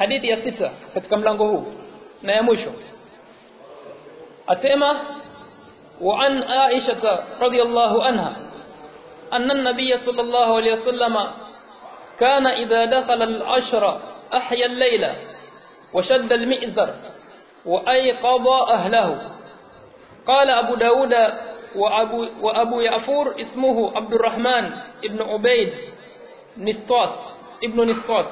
hadithi ya sita katika mlango huu na ya mwisho asema wa an Aisha radhiyallahu anha anna an-nabiy sallallahu alayhi wasallam kana idha dakhala al-ashra ahya al-layla wa shadda al-mi'zar wa ayqadha ahlahu qala abu daud وأبو, وأبو يعفور اسمه عبد الرحمن ابن عبيد نسطاس ابن نسطاس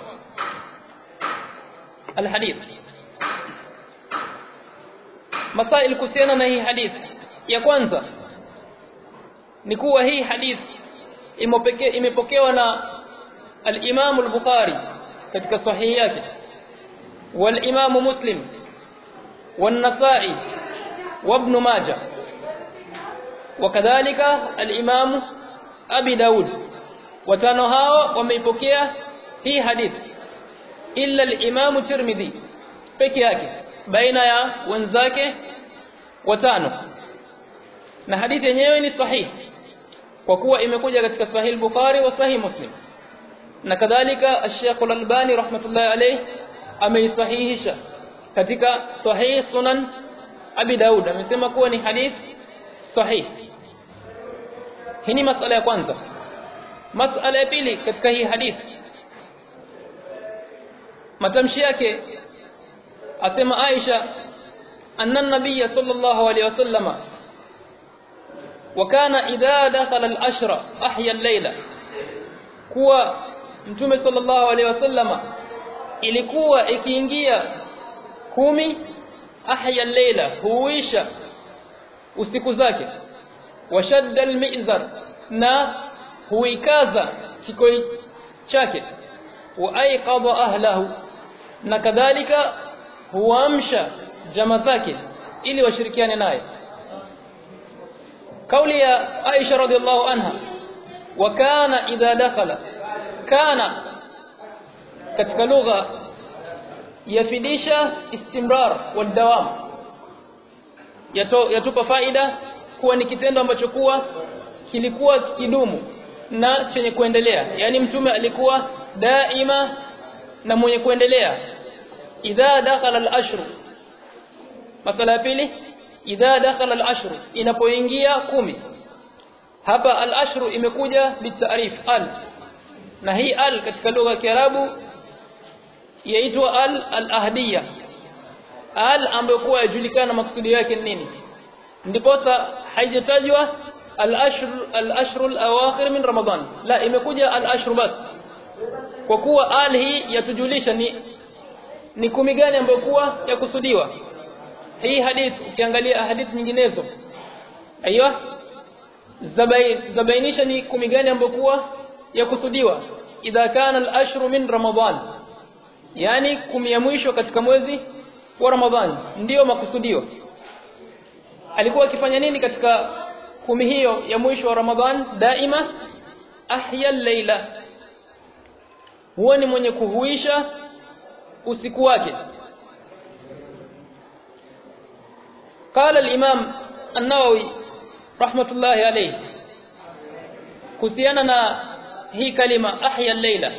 الحديث مسائل kuhusiana na hii hadithi ya kwanza ni kuwa hii hadithi imepokewa na al-Imam al-Bukhari katika sahihi yake wal-Imam Muslim wan-Nasa'i wa Ibn Majah وكذلك الإمام أبي داود watano hao wameipokea hii hadithi illa al-Imam Tirmidhi. Peke yake. Baina ya wenzake watano. Na hadithi yenyewe ni sahihi kwa kuwa imekuja katika sahih Bukhari wa sahih Muslim. Na kadhalika Sheikh Al-Albani rahmatullahi alayhi ameisahihisha katika sahih Sunan Abi Daud amesema kuwa ni hadithi sahihi hii ni masala ya kwanza. Masala ya pili katika hii hadithi matamshi yake asema Aisha anna nabiyya sallallahu alayhi wasallam إذا دخل الأشرة أحيا الليلة kuwa mtume sallallahu alaihi wasallama ilikuwa ikiingia kumi ahya al-layla huisha usiku zake washadda al-mi'zar na huikaza kikoi chake wa aiqadha ahlahu na kadhalika huamsha jamaa zake ili washirikiane naye. Kauli ya Aisha radhiallahu anha wa kana idha dakhala kana katika lugha yafidisha istimrar wa dawam yatupa faida kuwa ni kitendo ambacho kuwa kilikuwa kidumu na chenye kuendelea. Yani mtume alikuwa daima na mwenye kuendelea idha dakhala al-ashr masala ya pili idha dakhala al-ashr inapoingia kumi hapa al-ashr imekuja bitarif al na hii al katika lugha ya Kiarabu yaitwa al al-ahdiyya al ambayo kwa yajulikana maksudi yake ni nini ndipo haijatajwa al-ashr al-ashr al-awakhir min ramadan la imekuja al-ashr bas kwa kuwa al hii yatujulisha ni ni kumi gani ambayo kuwa yakusudiwa. Hii hadithi ukiangalia hadithi nyinginezo. Aiyo zabain zabainisha ni kumi gani ambayo kuwa yakusudiwa. Idha kana al-ashru min ramadan. Yani kumi ya mwisho katika mwezi wa ramadhani ndiyo makusudio. Alikuwa akifanya nini katika kumi hiyo ya mwisho wa ramadhan daima ahya al-laila huwa ni mwenye kuhuisha usiku wake قال الإمام النووي رحمة الله عليه kuhusiana na hii kalima ahya al-laila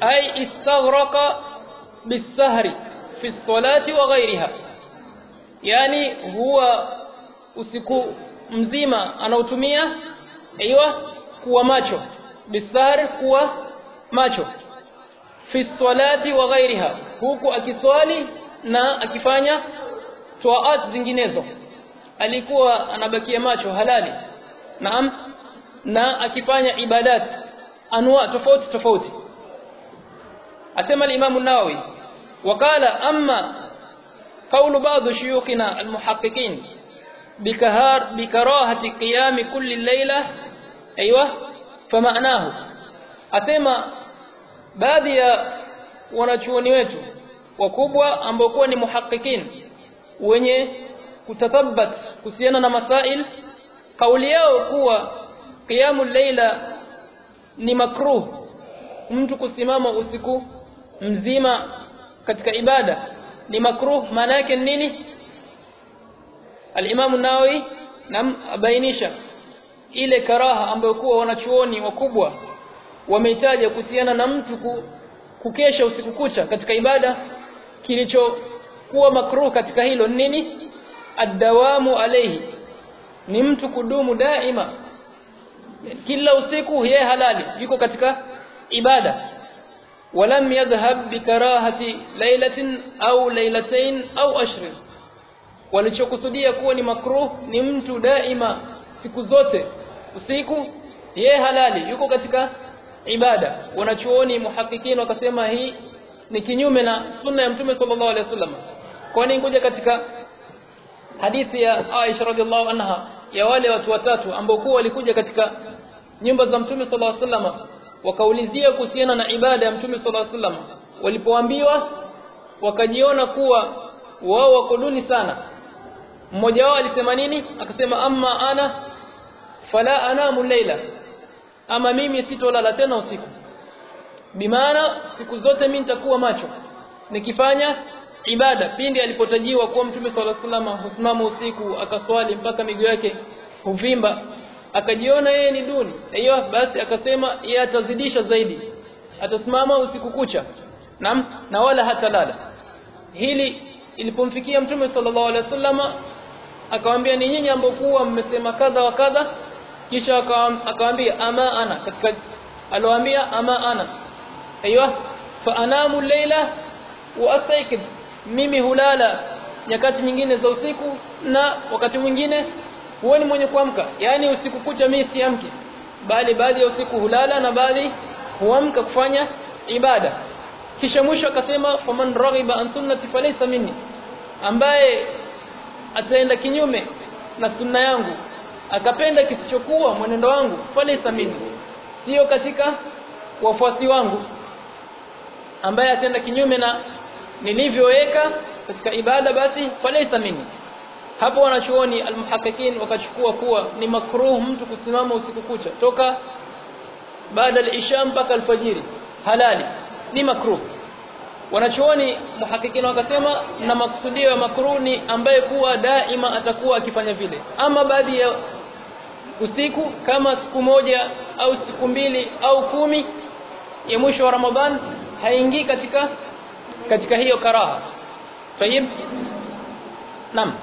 ay istaghraqa bis-sahri fi as-salati wa ghayriha yani huwa usiku mzima anautumia aiywa kuwa macho bisahar kuwa macho fi salati wa ghairiha huku akiswali na akifanya toaat zinginezo alikuwa anabakia macho halali naam na akifanya ibadat anwa tofauti tofauti asema al-Imam an-Nawawi wakala amma قول بعض شيوخنا المحققين بكهار بكراهة قيام كل الليلة أيوة فمعناه أتما baadhi ya wanachuoni wetu wakubwa ambao kuwa ni muhakikin wenye kutathabbat kuhusiana na masail kauli yao kuwa qiyamul layla ni makruh mtu kusimama usiku mzima katika ibada ni makruh. Maana yake nini? al-Imam an-Nawawi nam abainisha ile karaha ambayo kuwa wanachuoni wakubwa wameitaja kuhusiana na mtu kukesha usiku kucha katika ibada kilichokuwa makruh katika hilo ni nini? Adawamu alayhi. Ni mtu kudumu daima. Kila usiku ye halali yuko katika ibada. Walam yadhhab bikarahati lailatin au lailatain au ashrin walichokusudia kuwa ni makruh ni mtu daima siku zote. Usiku ye halali yuko katika ibada. Wanachuoni muhakikini wakasema hii ni kinyume na sunna ya mtume sallallahu alaihi wasallam. Kwani kuja katika hadithi ya Aisha radhiallahu anha ya wale watu watatu ambao kuwa walikuja katika nyumba za mtume sallallahu alaihi wasallam wakaulizia kuhusiana na ibada ya mtume sallallahu alaihi wasallam. Walipoambiwa wakajiona kuwa wao wako duni sana. Mmoja wao alisema nini? Akasema amma ana fala anamu leila ama mimi sitolala tena usiku. Bimaana siku zote mimi nitakuwa macho. Nikifanya ibada pindi alipotajiwa kuwa mtume sallallahu salama husimama usiku akaswali mpaka miguu yake huvimba akajiona yeye ni duni hiyo basi akasema yeye atazidisha zaidi. Atasimama usiku kucha na, na wala hatalala. Hili ilipomfikia mtume sallallahu alaihi wasallam akamwambia ni nyinyi ambao kuwa mmesema kadha wa kadha kisha akamwambia ama ana katika aloambia ama ana. Aiywa fa anamu layla wa astaykid mimi hulala nyakati nyingine za usiku na wakati mwingine huwa ni mwenye kuamka. Yani usiku kucha mimi siamki. Bali baadhi ya usiku hulala na baadhi huamka kufanya ibada. Kisha mwisho akasema faman raghiba an sunnati falaysa minni. Ambaye ataenda kinyume na sunna yangu akapenda kisichokuwa mwenendo wangu falaysa minni sio katika wafuasi wangu ambaye atenda kinyume na nilivyoweka katika ibada basi falaysa minni hapo wanachuoni almuhakikin wakachukua kuwa ni makruh mtu kusimama usiku kucha toka baada al-isha mpaka alfajiri. Halali. Ni makruh wanachuoni muhakikina wakasema na makusudio ya makruni ambaye kuwa daima atakuwa akifanya vile. Ama baadhi ya usiku kama siku moja au siku mbili au kumi ya mwisho wa Ramadhan haingii katika katika hiyo karaha. Tayib naam.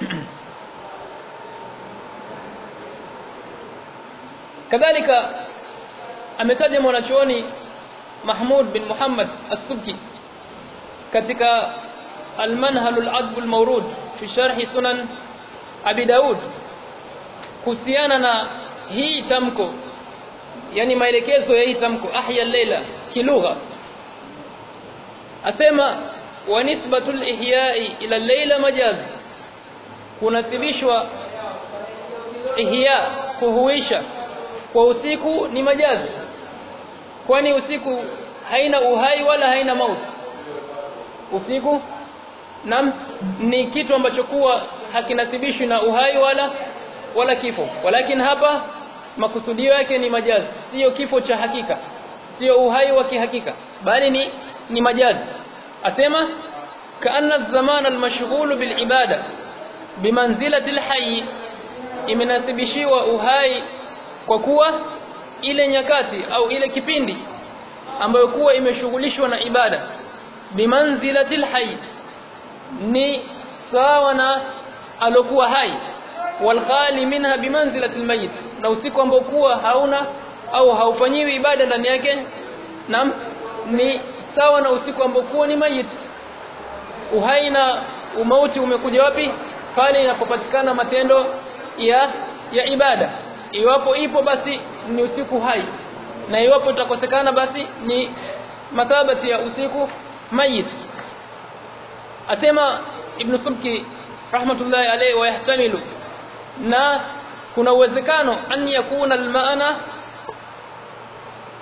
Kadhalika ametaja mwanachuoni Mahmud bin Muhammad As-Subki katika Al-Manhal al-Adb al-Mawrud fi sharh Sunan Abi Daud kuhusiana na hii tamko yani maelekezo ya hii tamko ahya al-laila kilugha asema wa nisbatul ihya'i ila al-laila majaz kunasibishwa ihya kuhuisha kwa usiku ni majazi kwani usiku haina uhai wala haina mauti usiku. Na ni kitu ambacho kuwa hakinasibishwi na uhai wala wala kifo. Walakin hapa makusudio yake ni majazi. Sio kifo cha hakika. Sio uhai wa kihakika. Bali ni ni majazi. Asema kaanna zaman almashghul bilibada bimanzilati alhayy imenasibishiwa uhai kwa kuwa ile nyakati au ile kipindi ambayo kuwa imeshughulishwa na ibada bimanzilatil lhai ni sawa na alokuwa hai. Walqali minha bimanzilati lmayit na usiku ambao kuwa hauna au haufanyiwi ibada ndani yake na ni sawa na usiku ambao kuwa ni mayit uhai na umauti umekuja wapi? Pale inapopatikana matendo ya ya ibada. Iwapo ipo basi ni usiku hai na iwapo itakosekana basi ni mathabati ya usiku mayit asema ibn subki rahmatullahi alayhi عليه ويحتمل. na kuna uwezekano an yakuna almaana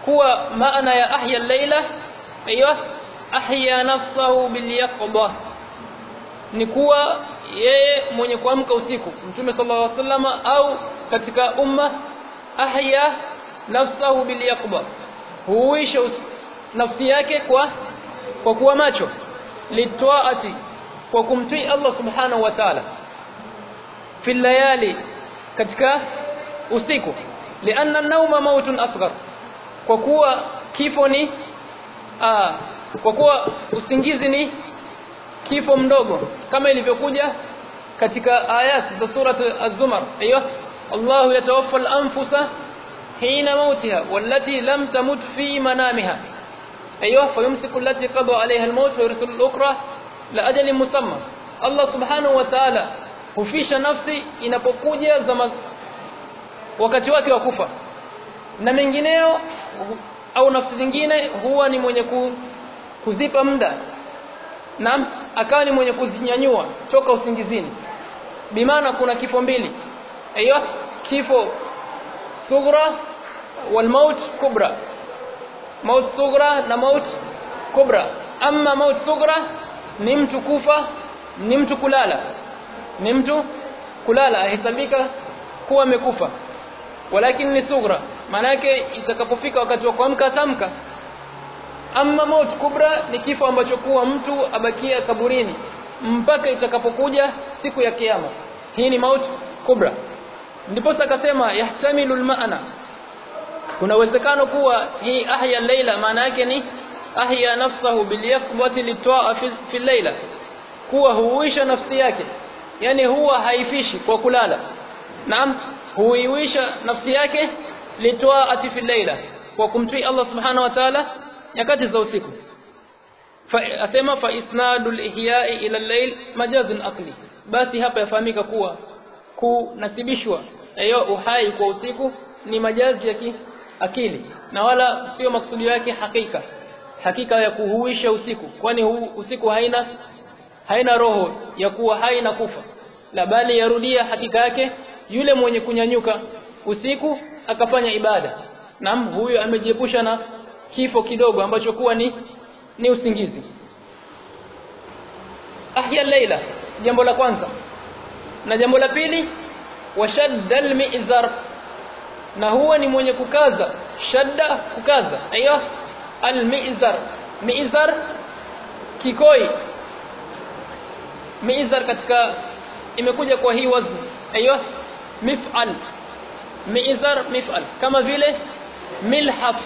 kuwa maana ya ahya al-laila احيا ahya nafsahu bilyaqdah ni kuwa yeye mwenye kuamka usiku mtume sallallahu alaihi wasallam au katika umma ahya nafsahu bilyaqba huisha nafsi yake kwa kwa kuwa macho litwaati kwa kumtii Allah subhanahu wa ta'ala. Fi layali katika usiku. Lianna an-nawma mautun asghar kwa kuwa kifo ni aa kwa kuwa usingizi ni kifo mdogo kama ilivyokuja katika ayat za surat az-zumar. Aiyo Allah yatawaffa al-anfusa hina mautiha wallati lam tamut fi manamiha aiyo فيمسك التي قضى عليها الموت ويرسل الأخرى لأجل مسمى. Allah subhanahu wa ta'ala hufisha nafsi inapokuja zama wakati wake wa kufa. Na mengineo au nafsi zingine huwa ni mwenye ku, kuzipa muda. Na akawa ni mwenye kuzinyanyua toka usingizini. Bimaana kuna kifo mbili. Aiyo kifo sughra wal maut kubra maut sughra na maut kubra. Amma maut sughra ni mtu kufa ni mtu kulala. Ni mtu kulala ahesabika kuwa amekufa. Walakin ni sughra. Maana yake itakapofika wakati wa kuamka tamka amma maut kubra ni kifo ambacho kuwa mtu abakia kaburini. Mpaka itakapokuja siku ya kiyama. Hii ni maut kubra. Ndipo akasema yahtamilu almaana kuna uwezekano kuwa hii ahya laila maana yake ni ahya nafsahu bilyaqbati litwa'a fi, fi laila kuwa huisha nafsi yake. Yani huwa haifishi kwa kulala. Naam huiwisha nafsi yake litwaati fi laila kwa kumtii Allah subhanahu wa ta'ala nyakati za usiku. Fa asema fa isnadul ihya'i ila al-layl majazun aqli. Basi hapa yafahamika kuwa kunasibishwa. Hiyo uhai kwa usiku ni majazi ya akili. Na wala sio maksudi yake hakika. Hakika ya kuhuisha usiku. Kwani usiku haina haina roho ya kuwa haina kufa. La bali yarudia hakika yake yule mwenye kunyanyuka usiku akafanya ibada. Na huyu amejiepusha na kifo kidogo ambacho kuwa ni ni usingizi. Ahya laila jambo la kwanza. Na jambo la pili washadda almizar na huwa ni mwenye kukaza. Shadda kukaza. Aiyo almizar. Mizar kikoi. Mizar katika imekuja kwa hii wazni aiyo mif'al. Mizar mif'al. Kama vile milhaf.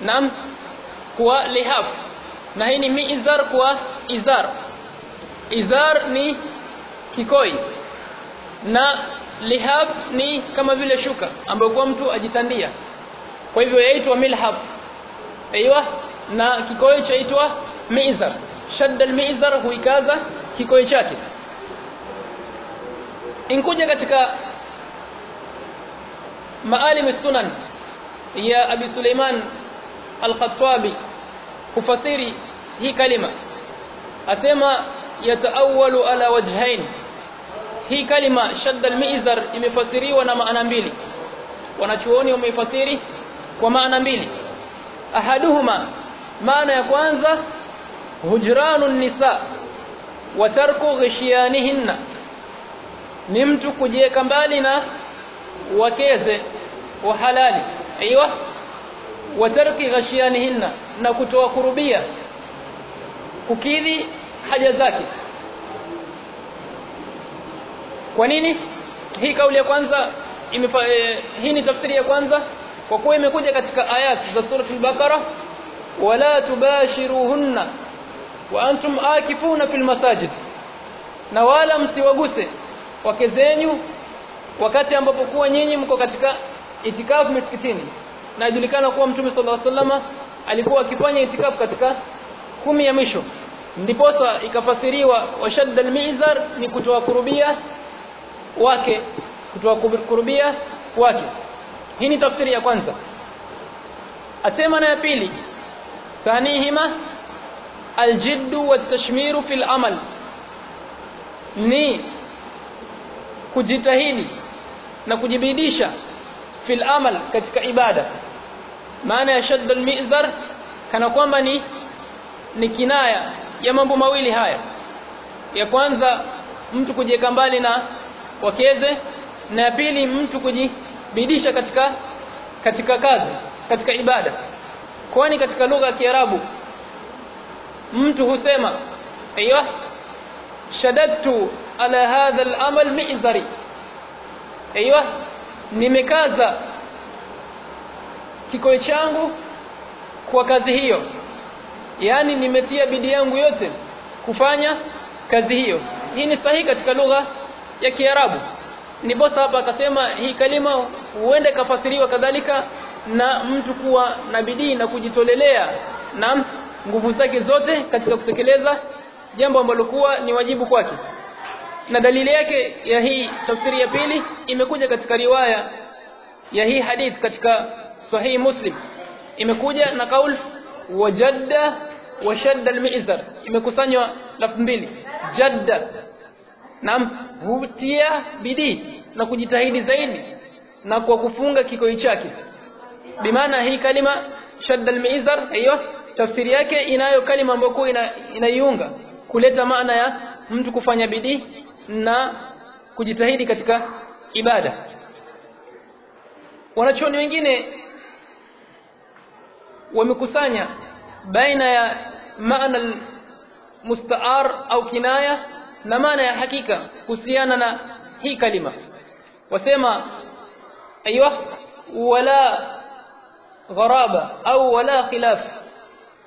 Nam kwa lihaf. Na hii ni mizar kwa izar. Izar ni kikoi. Na lihaf ni kama vile shuka ambayo kwa mtu ajitandia. Kwa hivyo yaitwa milhab. Aiywa na kikoyo chaitwa mizar. Shadda almizar huikaza kikoyo chake. Inkuja katika maalim sunan ya abi suleiman al-khattabi kufasiri hii kalima. Asema yataawalu ala wajhain hii kalima shadda al-mizar imefasiriwa na maana mbili. Wanachuoni wameifasiri kwa maana mbili. Ahaduhuma maana ya kwanza hujranu nisa wa tarku ghishyanihinna. Ni mtu kujieka mbali na wakeze wa halali. Aiywa wa tarki ghishyanihinna na kutoa kurubia kukidhi haja zake kwa nini? Hii kauli ya kwanza e, hii ni tafsiri ya kwanza. Kwa kuwa imekuja katika ayat za surah al-baqara wala tubashiruhunna wa antum akifuna fil masajid. Na wala msiwaguse wake zenyu wakati ambapo kuwa nyinyi mko katika itikafu misikitini. Na ijulikana kuwa mtume sallallahu alaihi wasallam alikuwa akifanya itikafu katika kumi ya mwisho. Ndiposa ikafasiriwa washadda almizar ni kutoa kurubia wake kutoa kurubia wake. Hii ni tafsiri ya kwanza. Asema na ya pili thanihima aljiddu watashmiru fil amal. Ni kujitahidi na kujibidisha fil amal katika ibada. Maana ya shadda almizar kana kwamba ni ni kinaya ya mambo mawili haya. Ya kwanza mtu kujiweka mbali na wakeze na ya pili mtu kujibidisha katika katika kazi katika ibada. Kwani katika lugha ya Kiarabu mtu husema aywa shadadtu ala hadha al-amal mi'zari. Aywa nimekaza kikoi changu kwa kazi hiyo. Yani nimetia bidii yangu yote kufanya kazi hiyo. Hii ni sahihi katika lugha ya Kiarabu. Ni bosa hapa akasema hii kalima huenda ikafasiriwa kadhalika na mtu kuwa na bidii na kujitolelea na nguvu zake zote katika kutekeleza jambo ambalo kuwa ni wajibu kwake. Na dalili yake ya hii tafsiri ya pili imekuja katika riwaya ya hii hadith katika sahihi muslim. Imekuja na kaul wajadda washadda al-mi'zar. Imekusanywa lafzi mbili. Jadda naam hutia bidii na kujitahidi zaidi na kwa kufunga kikoi chake. Bimaana hii kalima shadda al-mi'zar hiyo tafsiri yake inayo kalima ambayo ina, inaiunga kuleta maana ya mtu kufanya bidii na kujitahidi katika ibada. Wanachoni wengine wamekusanya baina ya maana mustaar au kinaya na maana ya hakika kuhusiana na hii kalima. Wasema aywa wala gharaba au wala khilaf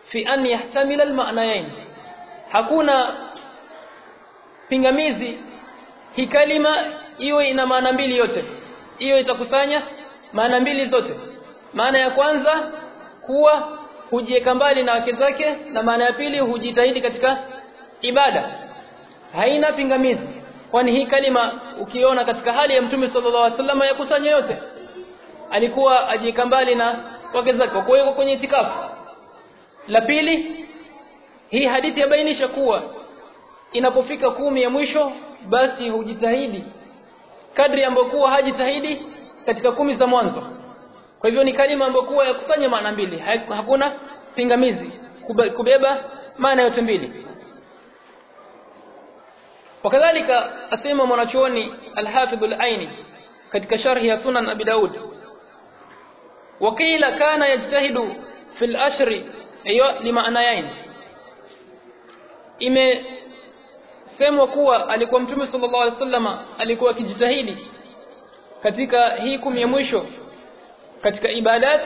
fi an yahtamila alma'nayain hakuna pingamizi hii kalima iwe ina maana mbili yote. Hiyo itakusanya maana mbili zote. Maana ya kwanza kuwa hujieka mbali na wake zake na maana ya pili hujitahidi katika ibada haina pingamizi. Kwani hii kalima ukiona katika hali ya mtume sallallahu alaihi wasallam yakusanya yote alikuwa ajieka mbali na wake zake kwa hiyo kwenye itikafu. La pili hii hadithi yabainisha kuwa inapofika kumi ya mwisho basi hujitahidi kadri ambayo kuwa hajitahidi katika kumi za mwanzo. Kwa hivyo ni kalima ambayo kuwa yakusanya maana mbili. Hakuna pingamizi. Kubeba maana yote mbili wakadhalika asema mwanachuoni al-Hafidh katika sharhi ya Sunan Abi Daud wakila kana yajtahidu fi al-ashri hiyo limaanayain imesemwa kuwa alikuwa mtume sallallahu alaihi wasallam alikuwa akijitahidi katika hii kumi ya mwisho katika ibadat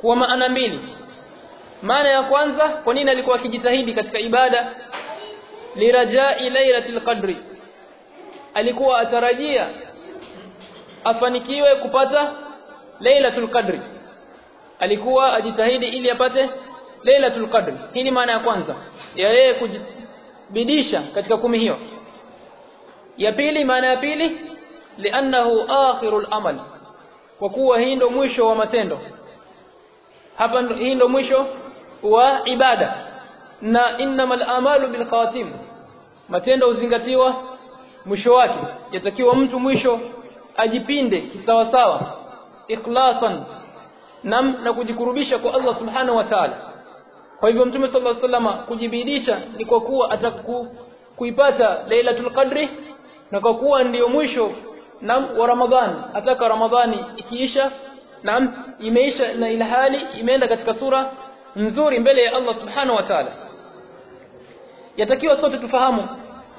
kwa maana mbili. Maana ya kwanza kwa nini alikuwa akijitahidi katika ibada lirajai lailatul qadri. Alikuwa atarajia afanikiwe kupata lailatul qadri. Alikuwa ajitahidi ili apate lailatul qadri. Hii ni maana ya kwanza ya yeye kujibidisha katika kumi hiyo. Ya pili maana ya pili li'annahu akhirul amal. Kwa kuwa hii ndo mwisho wa matendo. Hapa hii ndo mwisho wa ibada na innamal amalu bil khatim. Matendo uzingatiwa mwisho wake. Yatakiwa mtu mwisho ajipinde kisawa sawa ikhlasan nam na kujikurubisha kwa Allah subhanahu wa ta'ala. Kwa hivyo mtume sallallahu alaihi wasallam kujibidisha ni kwa kuwa ataku kuipata lailatul qadri na kwa kuwa ndiyo mwisho nam wa ramadhani. Ataka ramadhani ikiisha nam imeisha na ilhali imeenda katika sura nzuri mbele ya Allah subhanahu wa ta'ala yatakiwa sote tufahamu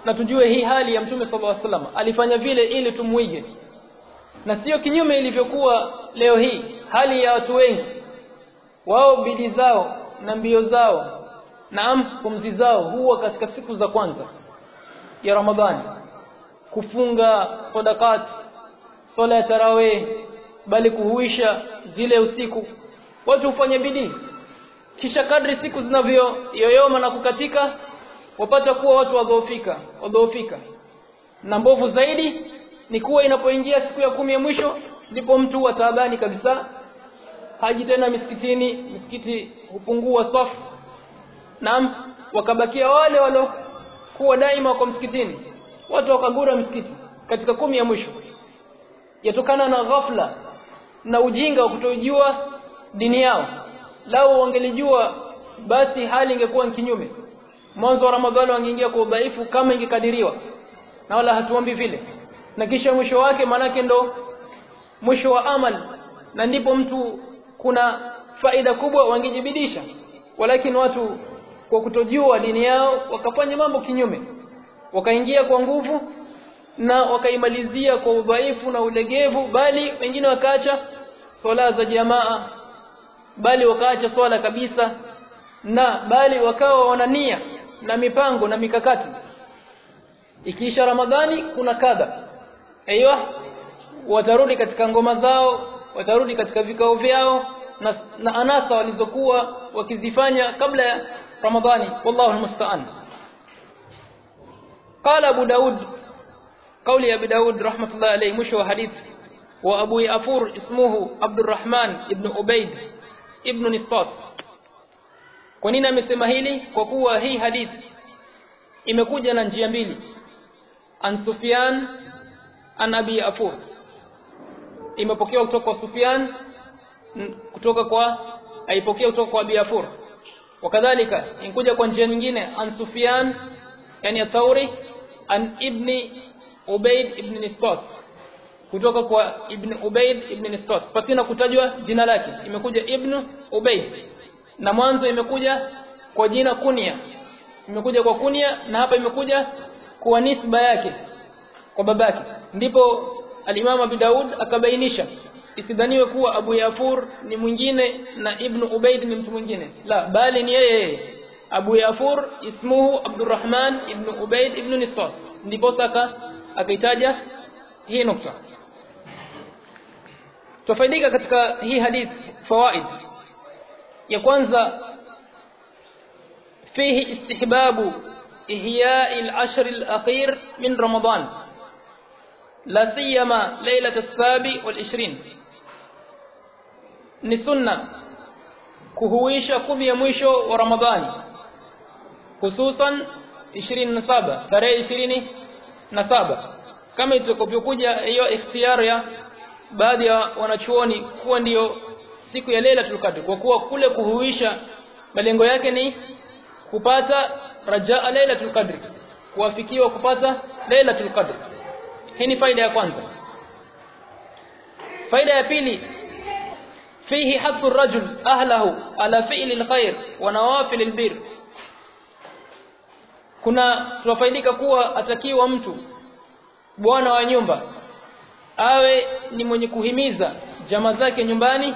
na tujue hii hali ya mtume sallallahu alaihi wasallam. Alifanya vile ili tumuige na sio kinyume ilivyokuwa leo hii. Hali ya watu wengi. Wao bidii zao na mbio zao naam pumzi zao huwa katika siku za kwanza ya Ramadhani. Kufunga sadakat swala ya tarawih bali kuhuisha zile usiku. Watu hufanya bidii. Kisha kadri siku zinavyo yoyoma na kukatika wapata kuwa watu wadhoofika wadhoofika. Na mbovu zaidi ni kuwa inapoingia siku ya kumi ya mwisho ndipo mtu wataabani kabisa haji tena misikitini misikiti hupungua safu naam wakabakia wale waliokuwa daima kwa msikitini. Watu wakagura msikiti katika kumi ya mwisho. Yatokana na ghafla na ujinga wa kutojua dini yao. Lao wangelijua basi hali ingekuwa kinyume mwanzo wa ramadhani wangeingia kwa udhaifu kama ingekadiriwa. Na wala hatuombi vile. Na kisha mwisho wake maanake ndo mwisho wa amal. Na ndipo mtu kuna faida kubwa wangejibidisha. Walakini watu kwa kutojua dini yao wakafanya mambo kinyume. Wakaingia kwa nguvu na wakaimalizia kwa udhaifu na ulegevu bali wengine wakaacha swala za jamaa bali wakaacha swala kabisa na bali wakawa wanania na mipango na mikakati ikiisha ramadhani kuna kadha aiywa watarudi katika ngoma zao watarudi katika vikao vyao na, na anasa walizokuwa wakizifanya kabla ya ramadhani wallahu almusta'an قال ابو داود قول ابي داود رحمه الله عليه مشو حديث وابو يافور اسمه عبد الرحمن ابن عبيد ابن نصاط kwa nini amesema hili? Kwa kuwa hii hadithi imekuja na njia mbili. An Sufyan an Abi Afur. Imepokewa kutoka kwa Sufyan kutoka kwa aipokea kutoka kwa Abi Afur. Wakadhalika inkuja kwa njia nyingine. An Sufyan yani athauri an ibni Ubayd ibn Nisbat kutoka kwa ibn Ubayd ibn Nisbat patina kutajwa jina lake. Imekuja ibn Ubayd na mwanzo imekuja kwa jina kunia. Imekuja kwa kunia na hapa imekuja kwa nisba yake kwa babake. Ndipo alimamu Abu Daud akabainisha isidhaniwe kuwa Abu Yafur ni mwingine na Ibn Ubaid ni mtu mwingine. La bali ni yeye Abu Yafur ismuhu Abdurrahman ibn Ubaid ibn Nisas ndipo saka akaitaja hii nukta. Tufaidika katika hii hadithi fawaid ya kwanza fihi istihbabu ihya'i al-ashr al-akhir min ramadan. La siyama laylat as-sabi wal-20 ni sunna kuhuisha kumi ya mwisho wa ramadhani hususan 27 tarehe 20 na saba. Kama itakapokuja hiyo ikhtiyari ya baadhi ya wanachuoni kuwa ndiyo siku ya leila tulkadri kwa kuwa kule kuhuisha malengo yake ni kupata rajaa leila tulkadri kuwafikiwa kupata leila tulkadri hii ni faida ya kwanza. Faida ya pili fihi haddu rajul ahlahu ala fi'li alkhair wa nawafil albir kuna tunafaidika kuwa atakiwa mtu bwana wa nyumba awe ni mwenye kuhimiza jamaa zake nyumbani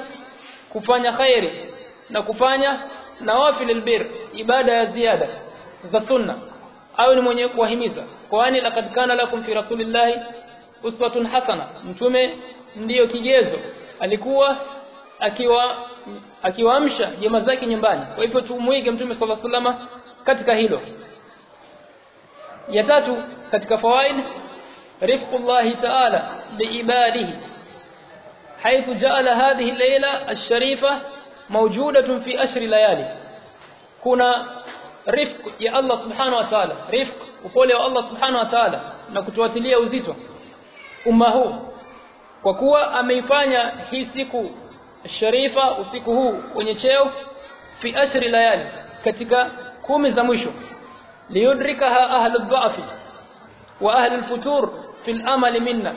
kufanya khairi na kufanya nawafil albir ibada ya ziada za sunna. Au ni mwenye kuwahimiza. Kwani laqad kana lakum fi rasulillahi uswatun hasana. Mtume ndiyo kigezo. Alikuwa akiwa akiwaamsha jamaa zake nyumbani. Kwa hivyo tumuige mtume alaihi wasallam katika hilo. Ya tatu katika fawaid rifqullahi ta'ala biibadihi حيث جعل هذه الليلة الشريفة موجودة في أشر ليالي. كنا رفق يا الله سبحانه وتعالى رفق وقول يا الله سبحانه وتعالى. نكتواتلية وزيتو. أما هو. وكوى أميفانيا هي سيكو الشريفة وسيكو هو. ونيشيو في أشر ليالي. كتك كوم زمشو ليدركها أهل الضعف وأهل الفتور في الأمل منا.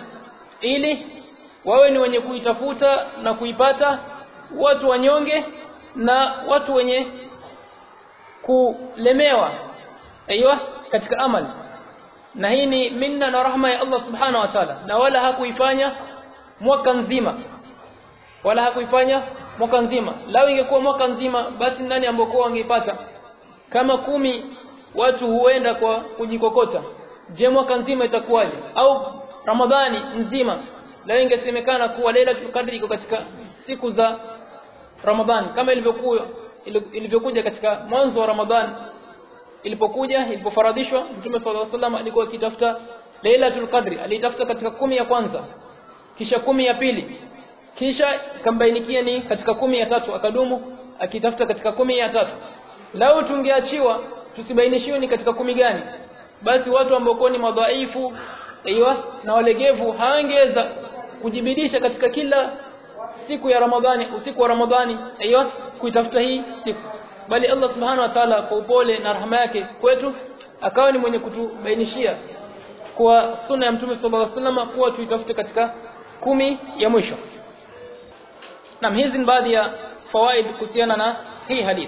إلي wawe ni wenye kuitafuta na kuipata watu wanyonge na watu wenye kulemewa. Aiywa katika amal. Na hii ni minna na rahma ya Allah subhanahu wa ta'ala. Na wala hakuifanya mwaka nzima wala hakuifanya mwaka nzima lao ingekuwa mwaka nzima basi nani ambokuwa wangeipata kama kumi watu huenda kwa kujikokota. Je mwaka nzima itakuwaje? Au ramadhani nzima lao ingesemekana kuwa Lailatul Qadr iko katika siku za Ramadhani kama ilivyokuwa ilivyokuja katika mwanzo wa Ramadhani ilipokuja ilipofaradhishwa Mtume صلى الله عليه وسلم alikuwa akitafuta Lailatul Qadr alitafuta katika kumi ya kwanza kisha kumi ya pili kisha ikambainikia ni katika kumi ya tatu akadumu akitafuta katika kumi ya tatu lau tungeachiwa tusibainishiwe ni katika kumi gani basi watu ambao ni madhaifu aiywa na walegevu hawangeweza kujibidisha katika kila siku ya Ramadhani usiku wa Ramadhani. Aiyo kuitafuta hii siku. Bali Allah subhanahu wa ta'ala kwa upole na rahma yake kwetu akawa ni mwenye kutubainishia kwa sunna ya Mtume صلى الله عليه وسلم kuwa tuitafute katika kumi ya mwisho. Na hizi ni baadhi ya fawaid kuhusiana na hii hadithi